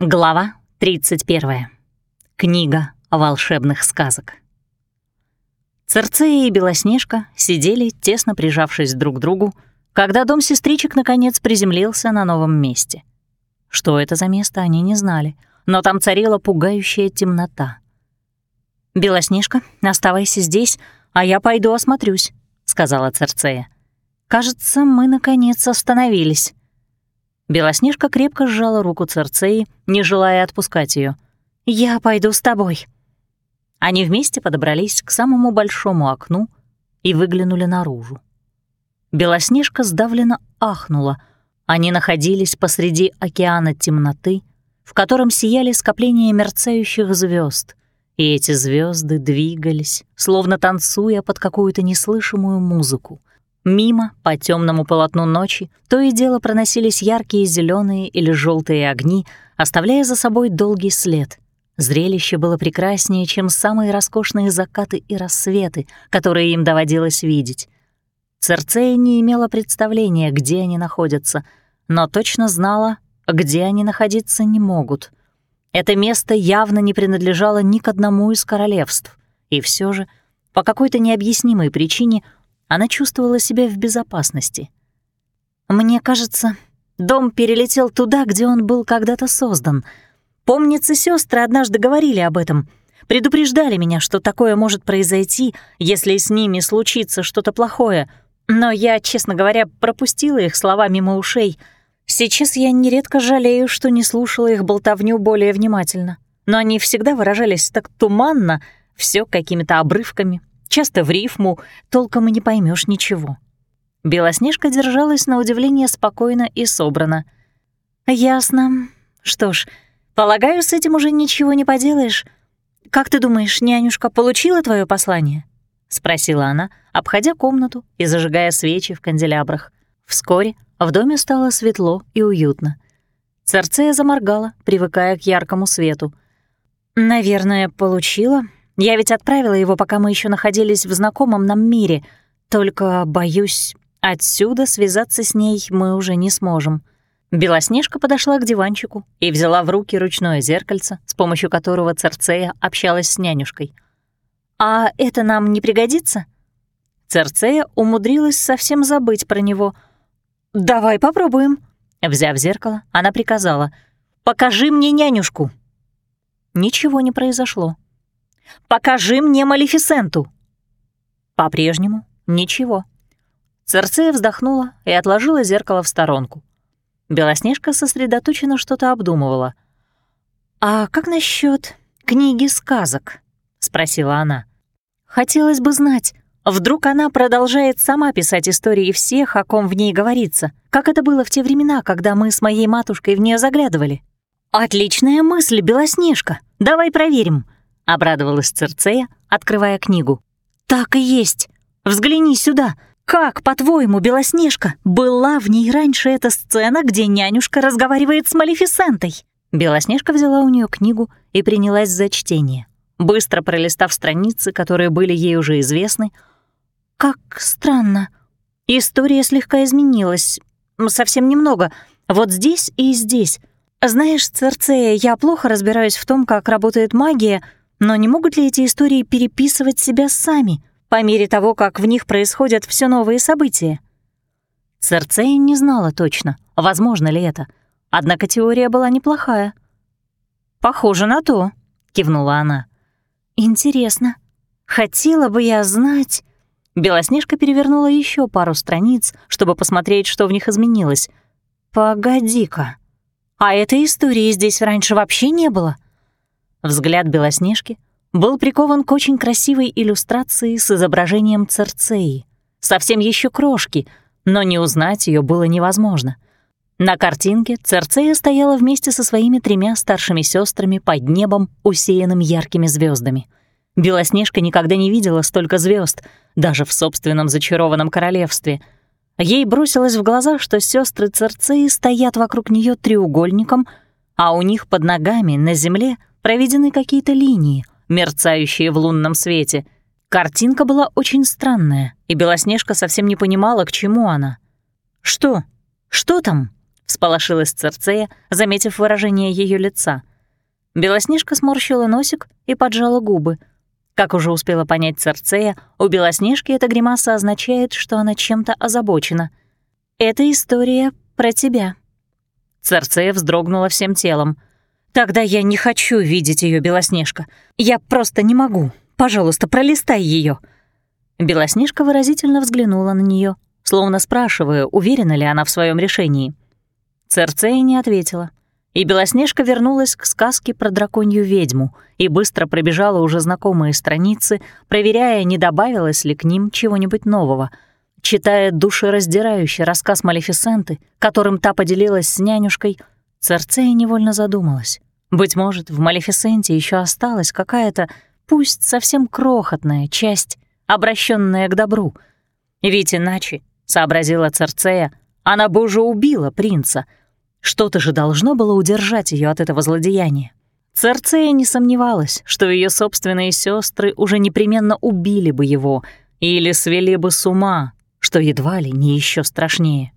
Глава 31. Книга волшебных сказок. Церцея и Белоснежка сидели, тесно прижавшись друг к другу, когда дом сестричек наконец приземлился на новом месте. Что это за место, они не знали, но там царила пугающая темнота. «Белоснежка, оставайся здесь, а я пойду осмотрюсь», — сказала Церцея. «Кажется, мы наконец остановились». Белоснежка крепко сжала руку Церцеи, не желая отпускать ее. «Я пойду с тобой». Они вместе подобрались к самому большому окну и выглянули наружу. Белоснежка сдавленно ахнула. Они находились посреди океана темноты, в котором сияли скопления мерцающих звезд, и эти звезды двигались, словно танцуя под какую-то неслышимую музыку. Мимо, по темному полотну ночи, то и дело проносились яркие зеленые или желтые огни, оставляя за собой долгий след. Зрелище было прекраснее, чем самые роскошные закаты и рассветы, которые им доводилось видеть. Церцея не имела представления, где они находятся, но точно знала, где они находиться не могут. Это место явно не принадлежало ни к одному из королевств, и все же, по какой-то необъяснимой причине — она чувствовала себя в безопасности. «Мне кажется, дом перелетел туда, где он был когда-то создан. Помнится, сестры однажды говорили об этом, предупреждали меня, что такое может произойти, если с ними случится что-то плохое, но я, честно говоря, пропустила их слова мимо ушей. Сейчас я нередко жалею, что не слушала их болтовню более внимательно, но они всегда выражались так туманно, все какими-то обрывками, часто в рифму, толком и не поймешь ничего. Белоснежка держалась на удивление спокойно и собрано. «Ясно. Что ж, полагаю, с этим уже ничего не поделаешь. Как ты думаешь, нянюшка получила твое послание?» — спросила она, обходя комнату и зажигая свечи в канделябрах. Вскоре в доме стало светло и уютно. Церцея заморгала, привыкая к яркому свету. «Наверное, получила», я ведь отправила его, пока мы еще находились в знакомом нам мире. Только, боюсь, отсюда связаться с ней мы уже не сможем». Белоснежка подошла к диванчику и взяла в руки ручное зеркальце, с помощью которого Церцея общалась с нянюшкой. «А это нам не пригодится?» Церцея умудрилась совсем забыть про него. «Давай попробуем». Взяв зеркало, она приказала. «Покажи мне нянюшку». Ничего не произошло. Покажи мне Малефисенту!» По-прежнему ничего. Церцея вздохнула и отложила зеркало в сторонку. Белоснежка сосредоточенно что-то обдумывала. «А как насчет книги сказок?» — спросила она. «Хотелось бы знать, вдруг она продолжает сама писать истории всех, о ком в ней говорится, как это было в те времена, когда мы с моей матушкой в нее заглядывали». «Отличная мысль, Белоснежка! Давай проверим!» Обрадовалась Церцея, открывая книгу. «Так и есть! Взгляни сюда! Как, по-твоему, Белоснежка, была в ней раньше эта сцена, где нянюшка разговаривает с Малефисентой?» Белоснежка взяла у нее книгу и принялась за чтение, быстро пролистав страницы, которые были ей уже известны. «Как странно. История слегка изменилась. Совсем немного. Вот здесь и здесь. Знаешь, Церцея, я плохо разбираюсь в том, как работает магия, — но не могут ли эти истории переписывать себя сами, по мере того, как в них происходят все новые события? Церцея не знала точно, возможно ли это, однако теория была неплохая. «Похоже на то», — кивнула она. «Интересно. Хотела бы я знать...» Белоснежка перевернула еще пару страниц, чтобы посмотреть, что в них изменилось. «Погоди-ка, а этой истории здесь раньше вообще не было?» Взгляд Белоснежки был прикован к очень красивой иллюстрации с изображением Церцеи. Совсем еще крошки, но не узнать ее было невозможно. На картинке Церцея стояла вместе со своими тремя старшими сестрами под небом, усеянным яркими звездами. Белоснежка никогда не видела столько звезд, даже в собственном зачарованном королевстве. Ей бросилось в глаза, что сестры Церцеи стоят вокруг нее треугольником, а у них под ногами на земле — проведены какие-то линии, мерцающие в лунном свете. Картинка была очень странная, и Белоснежка совсем не понимала, к чему она. «Что? Что там?» — всполошилась Церцея, заметив выражение ее лица. Белоснежка сморщила носик и поджала губы. Как уже успела понять Церцея, у Белоснежки эта гримаса означает, что она чем-то озабочена. «Это история про тебя». Церцея вздрогнула всем телом. «Тогда я не хочу видеть ее, Белоснежка. Я просто не могу. Пожалуйста, пролистай ее. Белоснежка выразительно взглянула на нее, словно спрашивая, уверена ли она в своем решении. Церцея не ответила, и Белоснежка вернулась к сказке про драконью ведьму и быстро пробежала уже знакомые страницы, проверяя, не добавилось ли к ним чего-нибудь нового. Читая душераздирающий рассказ Малефисенты, которым та поделилась с нянюшкой, Церцея невольно задумалась. Быть может, в Малефисенте еще осталась какая-то, пусть совсем крохотная, часть обращенная к добру. Ведь иначе, — сообразила Церцея, — она бы уже убила принца. Что-то же должно было удержать ее от этого злодеяния. Церцея не сомневалась, что ее собственные сестры уже непременно убили бы его или свели бы с ума, что едва ли не еще страшнее.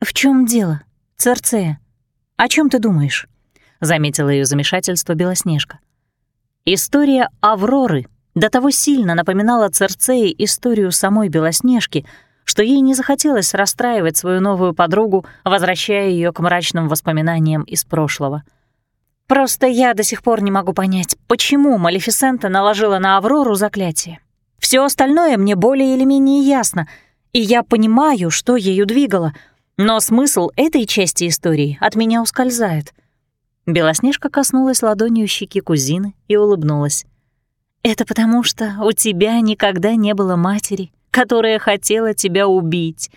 «В чем дело, Церцея? О чем ты думаешь?» — заметила ее замешательство Белоснежка. История Авроры до того сильно напоминала Церцеи историю самой Белоснежки, что ей не захотелось расстраивать свою новую подругу, возвращая ее к мрачным воспоминаниям из прошлого. «Просто я до сих пор не могу понять, почему Малефисента наложила на Аврору заклятие. Все остальное мне более или менее ясно, и я понимаю, что ею двигало, но смысл этой части истории от меня ускользает». Белоснежка коснулась ладонью щеки кузины и улыбнулась. Это потому, что у тебя никогда не было матери, которая хотела тебя убить.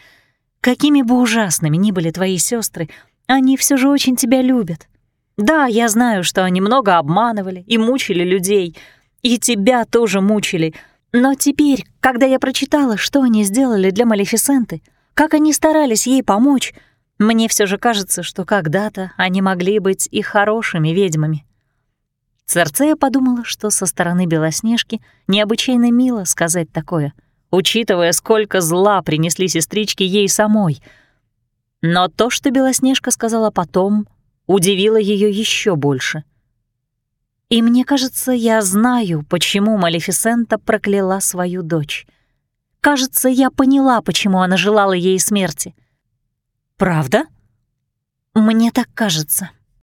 Какими бы ужасными ни были твои сестры, они все же очень тебя любят. Да, я знаю, что они много обманывали и мучили людей, и тебя тоже мучили, но теперь, когда я прочитала, что они сделали для Малефисенты, как они старались ей помочь, мне все же кажется, что когда-то они могли быть и хорошими ведьмами. Церцея подумала, что со стороны Белоснежки необычайно мило сказать такое, учитывая, сколько зла принесли сестрички ей самой. Но то, что Белоснежка сказала потом, удивило ее еще больше. И мне кажется, я знаю, почему Малефисента прокляла свою дочь. Кажется, я поняла, почему она желала ей смерти. Правда? Мне так кажется.